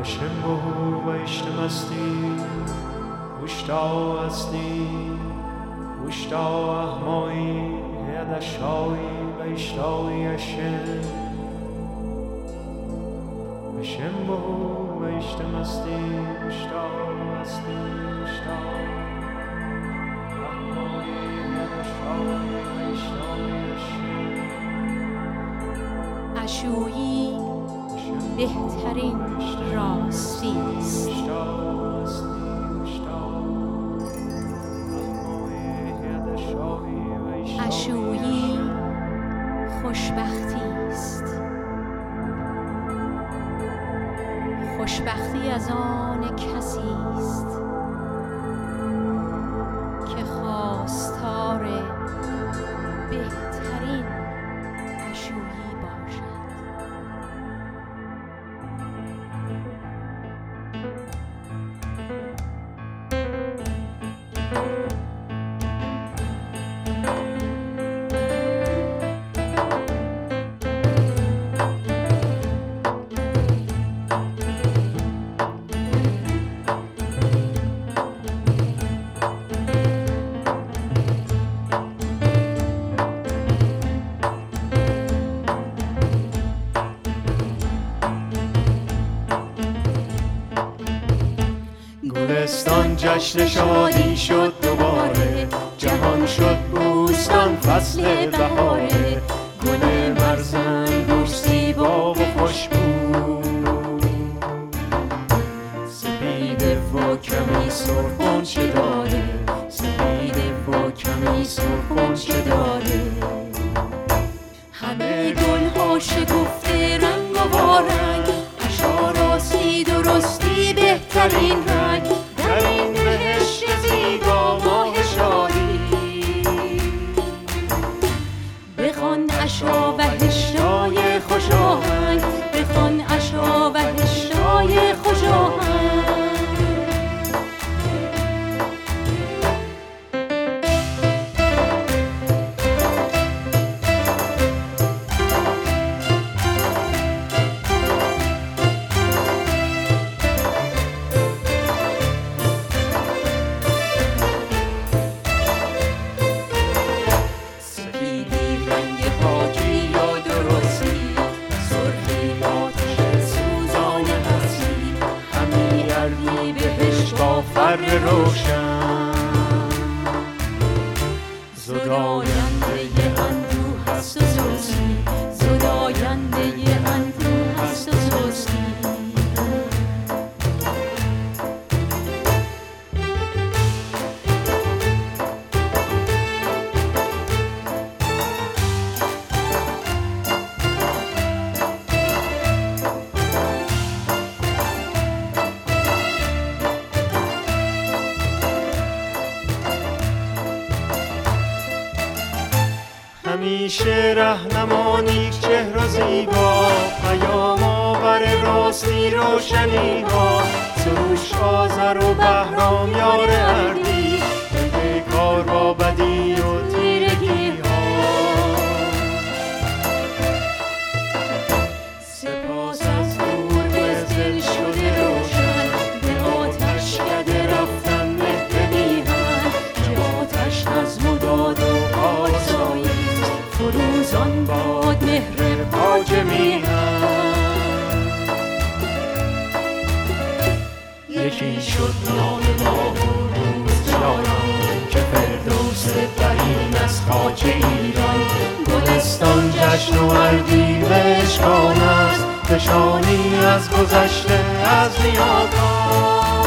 هشم بهو و اشتم استی وشتا استی وشتا احمای هدا شوی و اشتاوی هشم هشم بهو و اشتم استی وشتا استی وشتا بهترین راستی است. اشویی خوشبختی است. خوشبختی از آن کسی گلستان جشن شادی شد دوباره. جهان شد بوستان فصل بهاره. گل مرزن روش زیبا و خوشبو سپید و کمی سرخون چه داره. سپید و کمی سرخون چه داره. همه گل ها شکفته رنگ و وارنگ اشاراستی درستی بهترین رنگ اشا و گردی بهش با فر روشن. زداینده همیشه رهنمانی چهر و زیبا پیام آور راستی روشنی ها. سروش آذر و بهرام یار یکی شد نام ما روز جانان که فردوس برین از خاک ایران. گلستان جشن و اردیبهشتان است. نشانی از گذشته از نیاکان